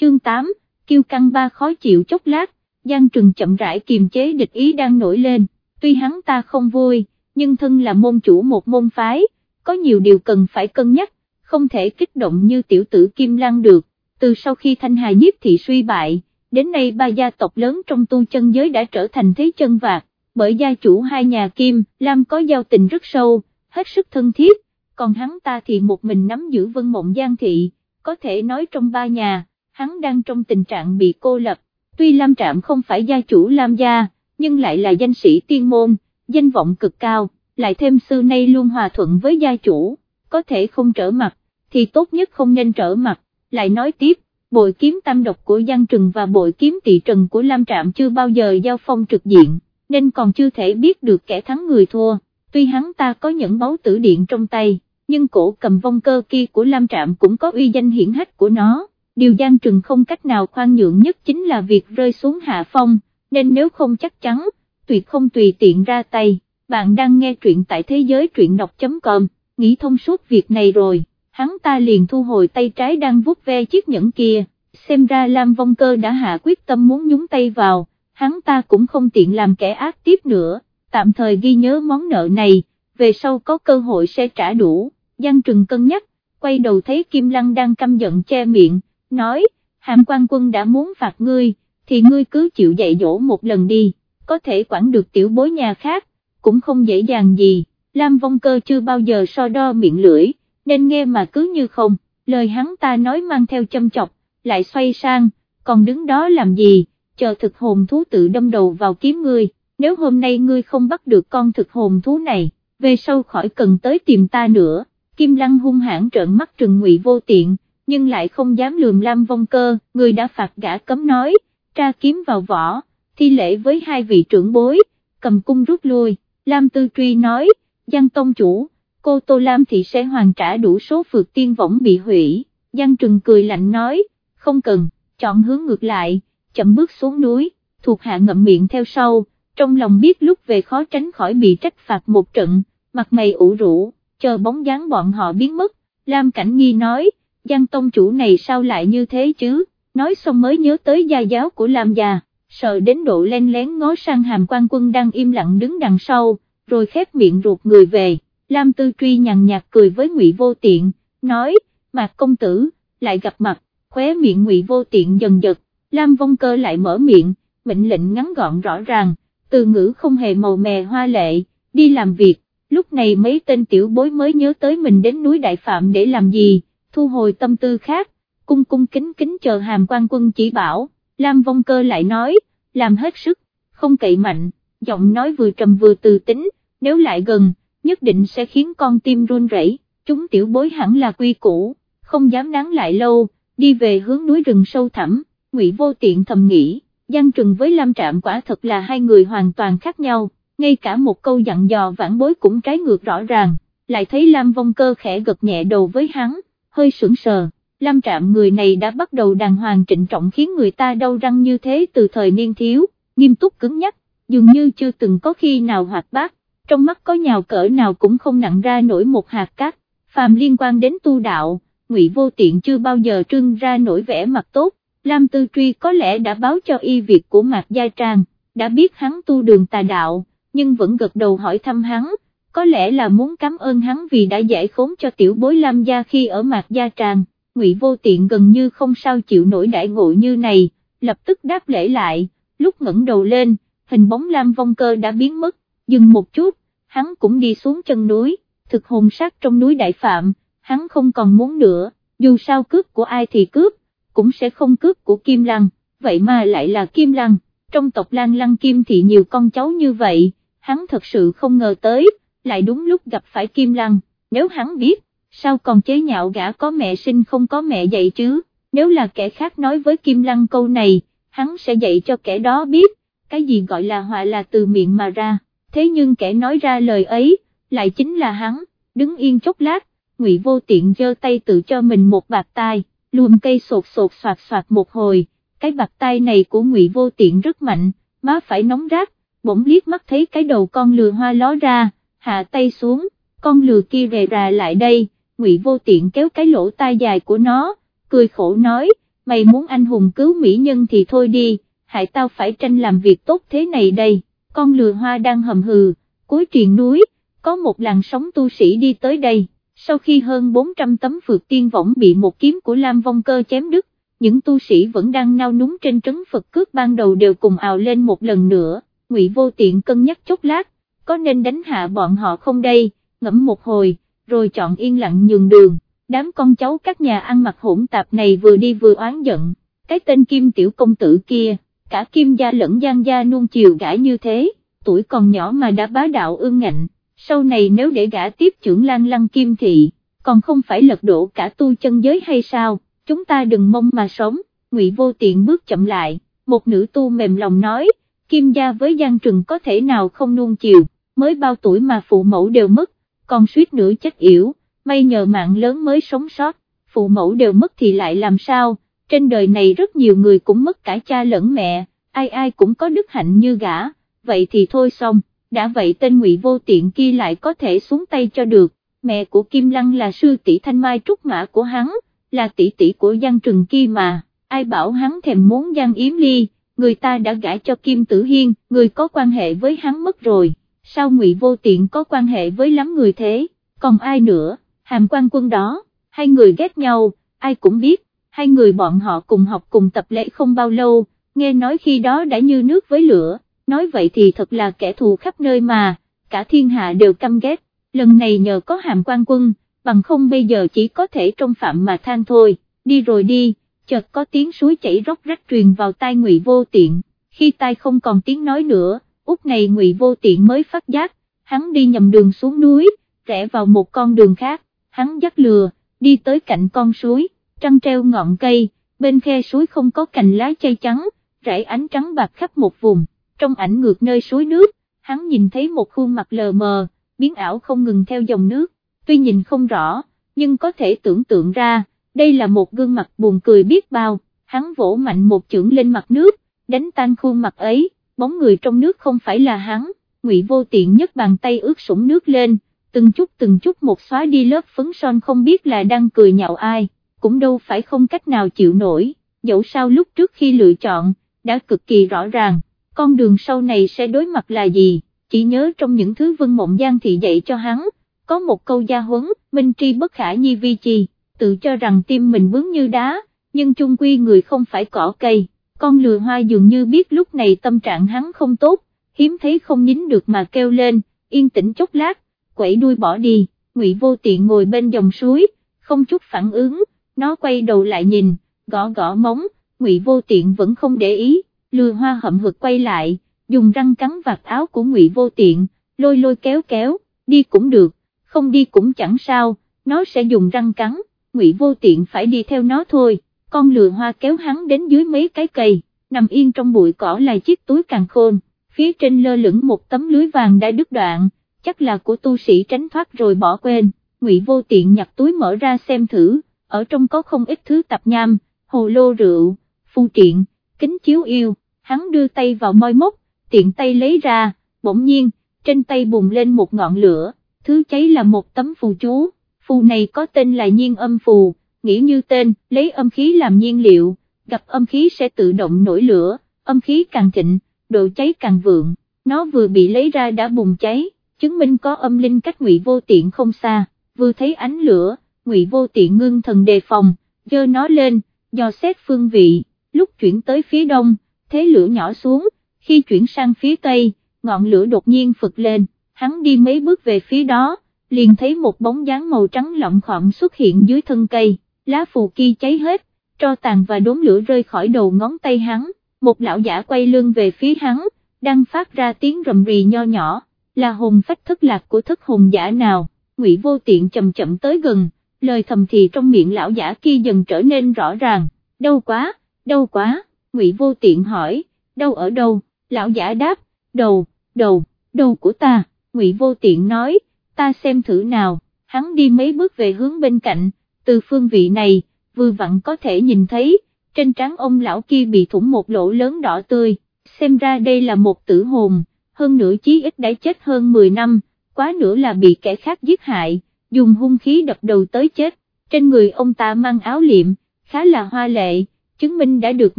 chương 8, kiêu căng ba khó chịu chốc lát, Giang Trừng chậm rãi kiềm chế địch ý đang nổi lên, tuy hắn ta không vui, nhưng thân là môn chủ một môn phái, có nhiều điều cần phải cân nhắc, không thể kích động như tiểu tử Kim Lan được, từ sau khi Thanh Hà nhiếp thị suy bại, đến nay ba gia tộc lớn trong tu chân giới đã trở thành thế chân vạc, bởi gia chủ hai nhà Kim, Lam có giao tình rất sâu, hết sức thân thiết, còn hắn ta thì một mình nắm giữ vân mộng giang thị, có thể nói trong ba nhà, hắn đang trong tình trạng bị cô lập, tuy Lam Trạm không phải gia chủ Lam gia, nhưng lại là danh sĩ tiên môn, danh vọng cực cao, lại thêm xưa nay luôn hòa thuận với gia chủ, có thể không trở mặt, thì tốt nhất không nên trở mặt, lại nói tiếp, bội kiếm tam độc của Giang Trừng và bội kiếm tị trần của Lam Trạm chưa bao giờ giao phong trực diện, nên còn chưa thể biết được kẻ thắng người thua, tuy hắn ta có những báu tử điện trong tay, nhưng cổ cầm vong cơ kia của Lam Trạm cũng có uy danh hiển hách của nó, điều Giang Trừng không cách nào khoan nhượng nhất chính là việc rơi xuống hạ phong, nên nếu không chắc chắn, tuyệt không tùy tiện ra tay, bạn đang nghe truyện tại thế giới truyện đọc.com, nghĩ thông suốt việc này rồi hắn ta liền thu hồi tay trái đang vuốt ve chiếc nhẫn kia, xem ra Lam Vong Cơ đã hạ quyết tâm muốn nhúng tay vào, hắn ta cũng không tiện làm kẻ ác tiếp nữa, tạm thời ghi nhớ món nợ này, về sau có cơ hội sẽ trả đủ, Giang Trừng cân nhắc, quay đầu thấy Kim Lăng đang căm giận che miệng, nói, hàm quan quân đã muốn phạt ngươi, thì ngươi cứ chịu dạy dỗ một lần đi, có thể quản được tiểu bối nhà khác, cũng không dễ dàng gì, Lam Vong Cơ chưa bao giờ so đo miệng lưỡi nên nghe mà cứ như không, lời hắn ta nói mang theo châm chọc, lại xoay sang, còn đứng đó làm gì, chờ thực hồn thú tự đâm đầu vào kiếm ngươi, nếu hôm nay ngươi không bắt được con thực hồn thú này, về sau khỏi cần tới tìm ta nữa, Kim Lăng hung hãn trợn mắt trừng ngụy vô tiện, nhưng lại không dám lườm Lam Vong Cơ, người đã phạt gã cấm nói, tra kiếm vào vỏ, thi lễ với hai vị trưởng bối, cầm cung rút lui, Lam Tư Truy nói, Giang Tông Chủ, cô Tô Lam thì sẽ hoàn trả đủ số phượt tiên võng bị hủy, Giang Trừng cười lạnh nói, không cần, chọn hướng ngược lại, chậm bước xuống núi, thuộc hạ ngậm miệng theo sau, trong lòng biết lúc về khó tránh khỏi bị trách phạt một trận, mặt mày ủ rũ, chờ bóng dáng bọn họ biến mất, Lam Cảnh Nghi nói, Giang Tông chủ này sao lại như thế chứ, nói xong mới nhớ tới gia giáo của Lam già, sợ đến độ len lén ngó sang hàm quan quân đang im lặng đứng đằng sau, rồi khép miệng ruột người về. Lam Tư Truy nhàn nhạt cười với Ngụy Vô Tiện, nói, Mạc công tử, lại gặp mặt, khóe miệng Ngụy Vô Tiện dần giật, Lam Vong Cơ lại mở miệng, mệnh lệnh ngắn gọn rõ ràng, từ ngữ không hề màu mè hoa lệ, đi làm việc, lúc này mấy tên tiểu bối mới nhớ tới mình đến núi Đại Phạm để làm gì, thu hồi tâm tư khác, cung cung kính kính chờ hàm quan quân chỉ bảo, Lam Vong Cơ lại nói, làm hết sức, không cậy mạnh, giọng nói vừa trầm vừa từ tính, nếu lại gần, nhất định sẽ khiến con tim run rẩy. chúng tiểu bối hẳn là quy củ, không dám nắng lại lâu, đi về hướng núi rừng sâu thẳm, ngụy vô tiện thầm nghĩ, Giang Trừng với Lam Trạm quả thật là hai người hoàn toàn khác nhau, ngay cả một câu dặn dò vãn bối cũng trái ngược rõ ràng, lại thấy Lam Vong Cơ khẽ gật nhẹ đầu với hắn, hơi sững sờ, Lam Trạm người này đã bắt đầu đàng hoàng trịnh trọng khiến người ta đau răng như thế từ thời niên thiếu, nghiêm túc cứng nhắc, dường như chưa từng có khi nào hoạt bát, trong mắt có nhào cỡ nào cũng không nặng ra nổi một hạt cát, phàm liên quan đến tu đạo, ngụy vô tiện chưa bao giờ trưng ra nổi vẻ mặt tốt, Lam Tư Truy có lẽ đã báo cho y việc của Mạc Gia Trang, đã biết hắn tu đường tà đạo, nhưng vẫn gật đầu hỏi thăm hắn, có lẽ là muốn cảm ơn hắn vì đã giải khốn cho tiểu bối Lam Gia khi ở Mạc Gia Trang, ngụy vô tiện gần như không sao chịu nổi đại ngộ như này, lập tức đáp lễ lại, lúc ngẩng đầu lên, hình bóng Lam Vong Cơ đã biến mất, dừng một chút, hắn cũng đi xuống chân núi, thực hồn sát trong núi Đại Phạm, hắn không còn muốn nữa, dù sao cướp của ai thì cướp, cũng sẽ không cướp của Kim Lăng, vậy mà lại là Kim Lăng, trong tộc Lan Lăng Kim thì nhiều con cháu như vậy, hắn thật sự không ngờ tới, lại đúng lúc gặp phải Kim Lăng, nếu hắn biết, sao còn chế nhạo gã có mẹ sinh không có mẹ dạy chứ, nếu là kẻ khác nói với Kim Lăng câu này, hắn sẽ dạy cho kẻ đó biết, cái gì gọi là họa là từ miệng mà ra. Thế nhưng kẻ nói ra lời ấy, lại chính là hắn, đứng yên chốc lát, ngụy vô tiện giơ tay tự cho mình một bạc tai, luồn cây sột sột soạt soạt một hồi, cái bạc tai này của ngụy vô tiện rất mạnh, má phải nóng rát, bỗng liếc mắt thấy cái đầu con lừa hoa ló ra, hạ tay xuống, con lừa kia rề rà lại đây, ngụy vô tiện kéo cái lỗ tai dài của nó, cười khổ nói, mày muốn anh hùng cứu mỹ nhân thì thôi đi, hại tao phải tranh làm việc tốt thế này đây, con lừa hoa đang hầm hừ, cuối triền núi, có một làn sóng tu sĩ đi tới đây, sau khi hơn 400 tấm phượt tiên võng bị một kiếm của Lam Vong Cơ chém đứt, những tu sĩ vẫn đang nao núng trên trấn Phật cước ban đầu đều cùng ào lên một lần nữa, Ngụy Vô Tiện cân nhắc chốc lát, có nên đánh hạ bọn họ không đây, ngẫm một hồi, rồi chọn yên lặng nhường đường, đám con cháu các nhà ăn mặc hỗn tạp này vừa đi vừa oán giận, cái tên Kim Tiểu Công Tử kia, cả Kim Gia lẫn Giang Gia nuông chiều gã như thế, tuổi còn nhỏ mà đã bá đạo ương ngạnh, sau này nếu để gã tiếp trưởng Lan Lăng Kim Thị, còn không phải lật đổ cả tu chân giới hay sao, chúng ta đừng mong mà sống, Ngụy Vô Tiện bước chậm lại, một nữ tu mềm lòng nói, Kim Gia với Giang Trừng có thể nào không nuông chiều, mới bao tuổi mà phụ mẫu đều mất, còn suýt nữa chết yểu, may nhờ mạng lớn mới sống sót, phụ mẫu đều mất thì lại làm sao, trên đời này rất nhiều người cũng mất cả cha lẫn mẹ, ai ai cũng có đức hạnh như gã, vậy thì thôi xong, đã vậy tên ngụy vô tiện kia lại có thể xuống tay cho được, mẹ của Kim Lăng là sư tỷ thanh mai trúc mã của hắn, là tỷ tỷ của Giang Trừng kia mà, ai bảo hắn thèm muốn Giang Yếm Ly, người ta đã gãi cho Kim Tử Hiên, người có quan hệ với hắn mất rồi, sao ngụy vô tiện có quan hệ với lắm người thế, còn ai nữa, hàm quan quân đó, hai người ghét nhau, ai cũng biết, hai người bọn họ cùng học cùng tập lễ không bao lâu, nghe nói khi đó đã như nước với lửa, nói vậy thì thật là kẻ thù khắp nơi mà, cả thiên hạ đều căm ghét, lần này nhờ có hàm quan quân, bằng không bây giờ chỉ có thể trong phạm mà than thôi, đi rồi đi, chợt có tiếng suối chảy róc rách truyền vào tai ngụy vô tiện, khi tai không còn tiếng nói nữa, út này ngụy vô tiện mới phát giác, hắn đi nhầm đường xuống núi, rẽ vào một con đường khác, hắn dắt lừa, đi tới cạnh con suối, trăng treo ngọn cây, bên khe suối không có cành lá chay trắng, rải ánh trắng bạc khắp một vùng, trong ảnh ngược nơi suối nước, hắn nhìn thấy một khuôn mặt lờ mờ, biến ảo không ngừng theo dòng nước, tuy nhìn không rõ, nhưng có thể tưởng tượng ra, đây là một gương mặt buồn cười biết bao, hắn vỗ mạnh một chưởng lên mặt nước, đánh tan khuôn mặt ấy, bóng người trong nước không phải là hắn, ngụy vô tiện nhất bàn tay ướt sũng nước lên, từng chút từng chút một xóa đi lớp phấn son không biết là đang cười nhạo ai, cũng đâu phải không cách nào chịu nổi, dẫu sao lúc trước khi lựa chọn, đã cực kỳ rõ ràng, con đường sau này sẽ đối mặt là gì, chỉ nhớ trong những thứ vân mộng giang thị dạy cho hắn, có một câu gia huấn, minh tri bất khả nhi vi chi, tự cho rằng tim mình bướng như đá, nhưng chung quy người không phải cỏ cây, con lừa hoa dường như biết lúc này tâm trạng hắn không tốt, hiếm thấy không nín được mà kêu lên, yên tĩnh chốc lát, quẩy đuôi bỏ đi, ngụy vô tiện ngồi bên dòng suối, không chút phản ứng, nó quay đầu lại nhìn, gõ gõ móng, ngụy vô tiện vẫn không để ý, lừa hoa hậm hực quay lại, dùng răng cắn vạt áo của ngụy vô tiện, lôi lôi kéo kéo, đi cũng được, không đi cũng chẳng sao, nó sẽ dùng răng cắn, ngụy vô tiện phải đi theo nó thôi, con lừa hoa kéo hắn đến dưới mấy cái cây, nằm yên trong bụi cỏ là chiếc túi càng khôn, phía trên lơ lửng một tấm lưới vàng đã đứt đoạn, chắc là của tu sĩ tránh thoát rồi bỏ quên, ngụy vô tiện nhặt túi mở ra xem thử, ở trong có không ít thứ tạp nham, hồ lô rượu, phu triện, kính chiếu yêu, hắn đưa tay vào môi mốc, tiện tay lấy ra, bỗng nhiên, trên tay bùng lên một ngọn lửa, thứ cháy là một tấm phù chú, phù này có tên là nhiên âm phù, nghĩ như tên, lấy âm khí làm nhiên liệu, gặp âm khí sẽ tự động nổi lửa, âm khí càng thịnh, độ cháy càng vượng, nó vừa bị lấy ra đã bùng cháy, chứng minh có âm linh cách ngụy vô tiện không xa, vừa thấy ánh lửa, ngụy vô tiện ngưng thần đề phòng, dơ nó lên, dò xét phương vị, lúc chuyển tới phía đông, thế lửa nhỏ xuống, khi chuyển sang phía tây, ngọn lửa đột nhiên phực lên, hắn đi mấy bước về phía đó, liền thấy một bóng dáng màu trắng lọng khọng xuất hiện dưới thân cây, lá phù kia cháy hết, tro tàn và đốm lửa rơi khỏi đầu ngón tay hắn, một lão giả quay lưng về phía hắn, đang phát ra tiếng rầm rì nho nhỏ, là hồn phách thất lạc của thất hồn giả nào, ngụy vô tiện chậm chậm tới gần, lời thầm thì trong miệng lão giả kia dần trở nên rõ ràng, đâu quá, đâu quá, ngụy vô tiện hỏi, đâu ở đâu, lão giả đáp, đầu, đầu, đầu của ta, ngụy vô tiện nói, ta xem thử nào, hắn đi mấy bước về hướng bên cạnh, từ phương vị này, vừa vặn có thể nhìn thấy, trên trán ông lão kia bị thủng một lỗ lớn đỏ tươi, xem ra đây là một tử hồn, hơn nữa chí ít đã chết hơn 10 năm, quá nữa là bị kẻ khác giết hại, dùng hung khí đập đầu tới chết, trên người ông ta mang áo liệm, khá là hoa lệ, chứng minh đã được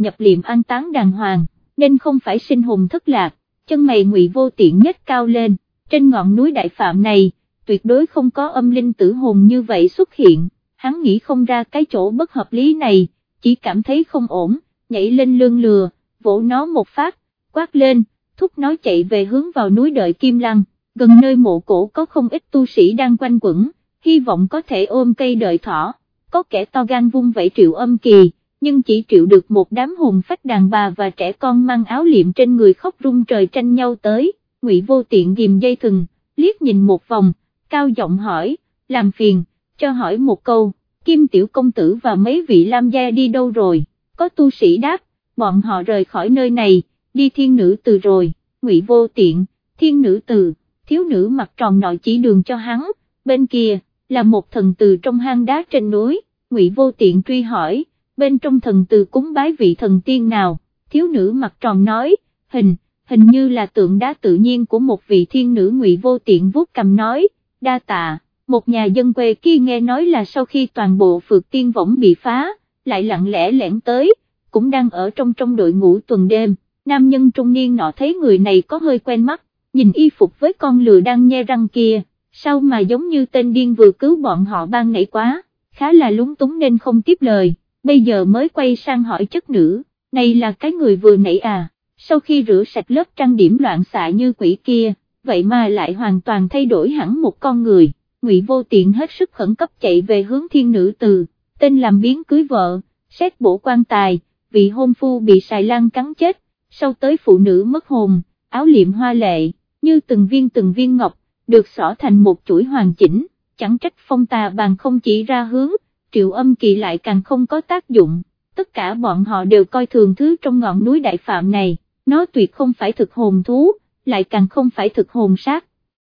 nhập liệm an táng đàng hoàng, nên không phải sinh hồn thất lạc, chân mày ngụy vô tiện nhất cao lên, trên ngọn núi đại phạm này, tuyệt đối không có âm linh tử hồn như vậy xuất hiện, hắn nghĩ không ra cái chỗ bất hợp lý này, chỉ cảm thấy không ổn, nhảy lên lưng lừa, vỗ nó một phát, quát lên, thúc nó chạy về hướng vào núi đợi Kim Lăng, gần nơi mộ cổ có không ít tu sĩ đang quanh quẩn, hy vọng có thể ôm cây đợi thỏ, có kẻ to gan vung vẫy triệu âm kỳ, nhưng chỉ triệu được một đám hùng phách đàn bà và trẻ con mang áo liệm trên người khóc rung trời tranh nhau tới, ngụy vô tiện ghim dây thừng, liếc nhìn một vòng, cao giọng hỏi, làm phiền, cho hỏi một câu, Kim Tiểu Công Tử và mấy vị Lam gia đi đâu rồi, có tu sĩ đáp, bọn họ rời khỏi nơi này, đi thiên nữ từ rồi, ngụy vô tiện, thiên nữ từ, thiếu nữ mặt tròn nội chỉ đường cho hắn, bên kia, là một thần từ trong hang đá trên núi, ngụy vô tiện truy hỏi, bên trong thần từ cúng bái vị thần tiên nào, thiếu nữ mặt tròn nói, hình, hình như là tượng đá tự nhiên của một vị thiên nữ ngụy vô tiện vuốt cầm nói, đa tạ, một nhà dân quê kia nghe nói là sau khi toàn bộ phượt tiên võng bị phá, lại lặng lẽ lẻn tới, cũng đang ở trong trong đội ngũ tuần đêm, nam nhân trung niên nọ thấy người này có hơi quen mắt, nhìn y phục với con lừa đang nhe răng kia, sao mà giống như tên điên vừa cứu bọn họ ban nãy quá, khá là lúng túng nên không tiếp lời, bây giờ mới quay sang hỏi chất nữ, này là cái người vừa nãy à, sau khi rửa sạch lớp trang điểm loạn xạ như quỷ kia, vậy mà lại hoàn toàn thay đổi hẳn một con người, ngụy vô tiện hết sức khẩn cấp chạy về hướng thiên nữ từ, tên làm biến cưới vợ, xét bổ quan tài, vị hôn phu bị xài lan cắn chết, sau tới phụ nữ mất hồn, áo liệm hoa lệ, như từng viên từng viên ngọc, được xỏ thành một chuỗi hoàn chỉnh, chẳng trách phong tà bàn không chỉ ra hướng, triệu âm kỳ lại càng không có tác dụng, tất cả bọn họ đều coi thường thứ trong ngọn núi đại phạm này, nó tuyệt không phải thực hồn thú, lại càng không phải thực hồn sát,